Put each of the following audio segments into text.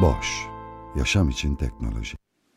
Boş, yaşam için teknoloji.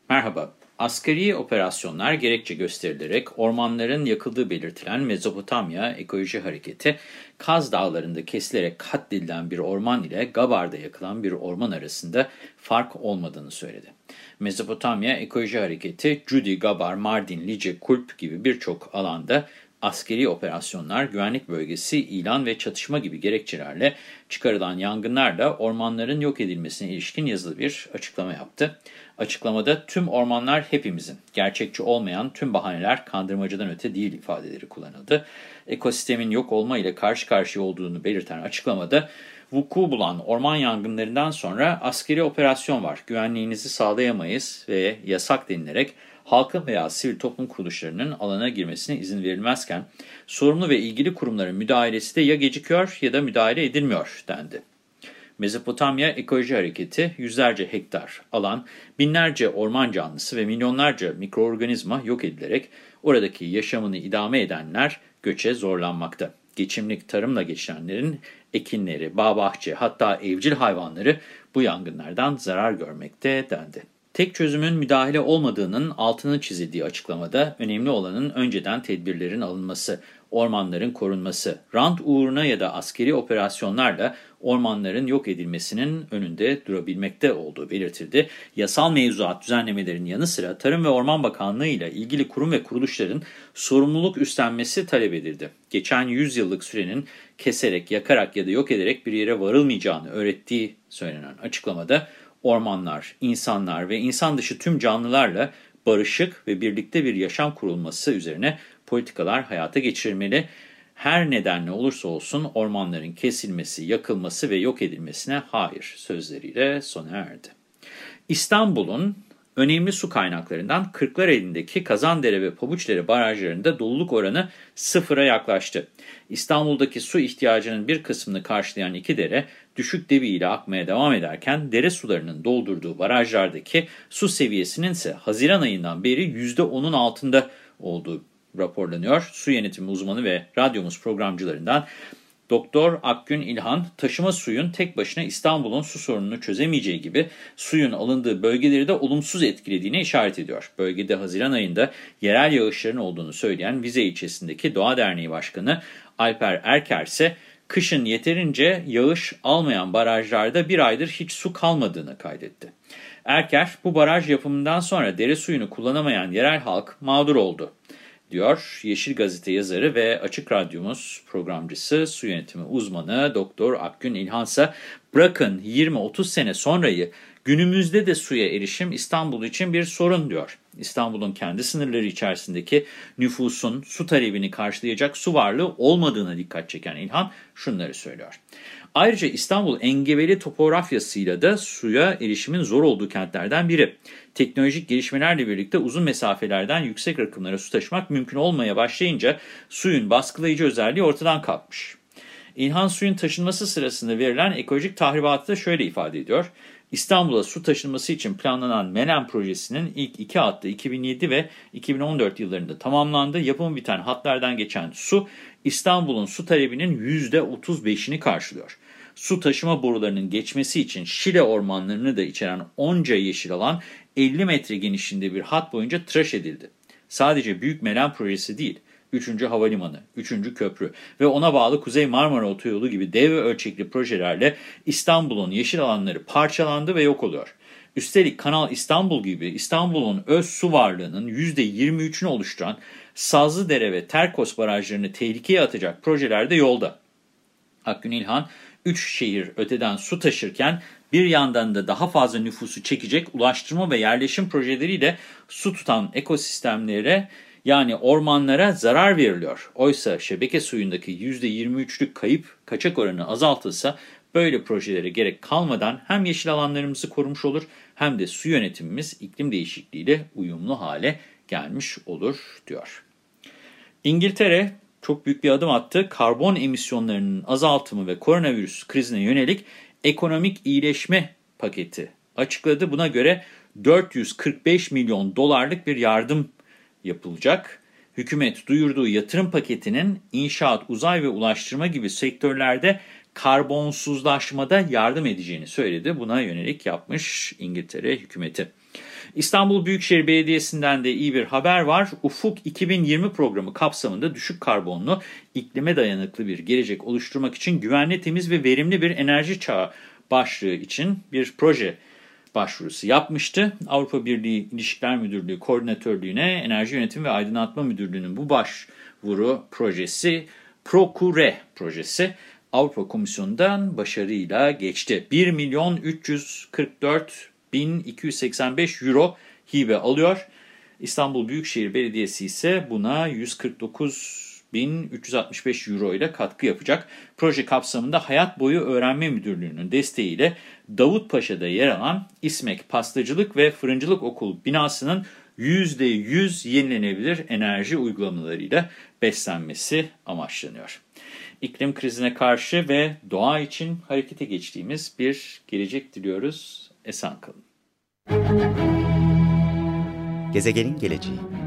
Merhaba, askeri operasyonlar gerekçe gösterilerek ormanların yakıldığı belirtilen Mezopotamya Ekoloji Hareketi, Kaz Dağları'nda kesilerek katledilen bir orman ile Gabar'da yakılan bir orman arasında fark olmadığını söyledi. Mezopotamya Ekoloji Hareketi, Cudi, Gabar, Mardin, Lice, Kulp gibi birçok alanda askeri operasyonlar, güvenlik bölgesi, ilan ve çatışma gibi gerekçelerle çıkarılan yangınlarla ormanların yok edilmesine ilişkin yazılı bir açıklama yaptı. Açıklamada tüm ormanlar hepimizin, gerçekçi olmayan tüm bahaneler kandırmacadan öte değil ifadeleri kullanıldı. Ekosistemin yok olma ile karşı karşıya olduğunu belirten açıklamada, vuku bulan orman yangınlarından sonra askeri operasyon var, güvenliğinizi sağlayamayız ve yasak denilerek halkın veya sivil toplum kuruluşlarının alana girmesine izin verilmezken, sorumlu ve ilgili kurumların müdahalesi de ya gecikiyor ya da müdahale edilmiyor dendi. Mezopotamya Ekoloji Hareketi yüzlerce hektar alan, binlerce orman canlısı ve milyonlarca mikroorganizma yok edilerek oradaki yaşamını idame edenler göçe zorlanmakta. Geçimlik tarımla geçenlerin ekinleri, bağ bahçe hatta evcil hayvanları bu yangınlardan zarar görmekte dendi. Tek çözümün müdahale olmadığının altını çizildiği açıklamada önemli olanın önceden tedbirlerin alınması, ormanların korunması, rant uğruna ya da askeri operasyonlarla ormanların yok edilmesinin önünde durabilmekte olduğu belirtildi. Yasal mevzuat düzenlemelerin yanı sıra Tarım ve Orman Bakanlığı ile ilgili kurum ve kuruluşların sorumluluk üstlenmesi talep edildi. Geçen 100 yıllık sürenin keserek, yakarak ya da yok ederek bir yere varılmayacağını öğrettiği söylenen açıklamada ormanlar, insanlar ve insan dışı tüm canlılarla barışık ve birlikte bir yaşam kurulması üzerine politikalar hayata geçirmeli. Her nedenle olursa olsun ormanların kesilmesi, yakılması ve yok edilmesine hayır sözleriyle sona erdi. İstanbul'un önemli su kaynaklarından Kırklareli'ndeki Kazandere ve Pabuçdere barajlarında doluluk oranı sıfıra yaklaştı. İstanbul'daki su ihtiyacının bir kısmını karşılayan iki dere düşük debiyle akmaya devam ederken dere sularının doldurduğu barajlardaki su seviyesinin ise Haziran ayından beri %10'un altında olduğu raporlanıyor. Su yönetimi uzmanı ve radyomuz programcılarından Doktor Akgün İlhan, taşıma suyun tek başına İstanbul'un su sorununu çözemeyeceği gibi suyun alındığı bölgeleri de olumsuz etkilediğine işaret ediyor. Bölgede Haziran ayında yerel yağışların olduğunu söyleyen Vize ilçesindeki Doğa Derneği Başkanı Alper Erker ise kışın yeterince yağış almayan barajlarda bir aydır hiç su kalmadığını kaydetti. Erker, bu baraj yapımından sonra dere suyunu kullanamayan yerel halk mağdur oldu diyor Yeşil Gazete yazarı ve Açık Radyomuz programcısı, su yönetimi uzmanı Doktor Akgün İlhansa bırakın 20-30 sene sonrayı günümüzde de suya erişim İstanbul için bir sorun diyor. İstanbul'un kendi sınırları içerisindeki nüfusun su talebini karşılayacak su varlığı olmadığına dikkat çeken İlhan şunları söylüyor. Ayrıca İstanbul engebeli topografyasıyla da suya erişimin zor olduğu kentlerden biri. Teknolojik gelişmelerle birlikte uzun mesafelerden yüksek rakımlara su taşımak mümkün olmaya başlayınca suyun baskılayıcı özelliği ortadan kalkmış. İlhan suyun taşınması sırasında verilen ekolojik tahribatı da şöyle ifade ediyor. İstanbul'a su taşınması için planlanan MENEM projesinin ilk iki hattı 2007 ve 2014 yıllarında tamamlandı. Yapımı biten hatlardan geçen su İstanbul'un su talebinin %35'ini karşılıyor. Su taşıma borularının geçmesi için Şile ormanlarını da içeren onca yeşil alan 50 metre genişliğinde bir hat boyunca tıraş edildi. Sadece Büyük Melen projesi değil, 3. Havalimanı, 3. Köprü ve ona bağlı Kuzey Marmara Otoyolu gibi dev ölçekli projelerle İstanbul'un yeşil alanları parçalandı ve yok oluyor. Üstelik Kanal İstanbul gibi İstanbul'un öz su varlığının %23'ünü oluşturan Sazlıdere ve Terkos barajlarını tehlikeye atacak projeler de yolda. Akgün İlhan, 3 şehir öteden su taşırken bir yandan da daha fazla nüfusu çekecek ulaştırma ve yerleşim projeleriyle su tutan ekosistemlere yani ormanlara zarar veriliyor. Oysa şebeke suyundaki %23'lük kayıp kaçak oranı azaltılsa Böyle projelere gerek kalmadan hem yeşil alanlarımızı korumuş olur hem de su yönetimimiz iklim değişikliğiyle uyumlu hale gelmiş olur diyor. İngiltere çok büyük bir adım attı. Karbon emisyonlarının azaltımı ve koronavirüs krizine yönelik ekonomik iyileşme paketi açıkladı. Buna göre 445 milyon dolarlık bir yardım yapılacak. Hükümet duyurduğu yatırım paketinin inşaat, uzay ve ulaştırma gibi sektörlerde karbonsuzlaşmada yardım edeceğini söyledi. Buna yönelik yapmış İngiltere hükümeti. İstanbul Büyükşehir Belediyesi'nden de iyi bir haber var. Ufuk 2020 programı kapsamında düşük karbonlu, iklime dayanıklı bir gelecek oluşturmak için güvenli, temiz ve verimli bir enerji çağı başlığı için bir proje başvurusu yapmıştı. Avrupa Birliği İlişkiler Müdürlüğü Koordinatörlüğü'ne Enerji Yönetim ve Aydınlatma Müdürlüğü'nün bu başvuru projesi Procure projesi Avrupa Komisyonu'ndan başarıyla geçti. 1 milyon 344 bin 285 euro hibe alıyor. İstanbul Büyükşehir Belediyesi ise buna 149 1365 euro ile katkı yapacak. Proje kapsamında Hayat Boyu Öğrenme Müdürlüğü'nün desteğiyle Davutpaşa'da yer alan İSMEK Pastacılık ve Fırıncılık Okulu binasının %100 yenilenebilir enerji uygulamalarıyla beslenmesi amaçlanıyor. İklim krizine karşı ve doğa için harekete geçtiğimiz bir gelecek diliyoruz. Esen kalın. Gezegenin geleceği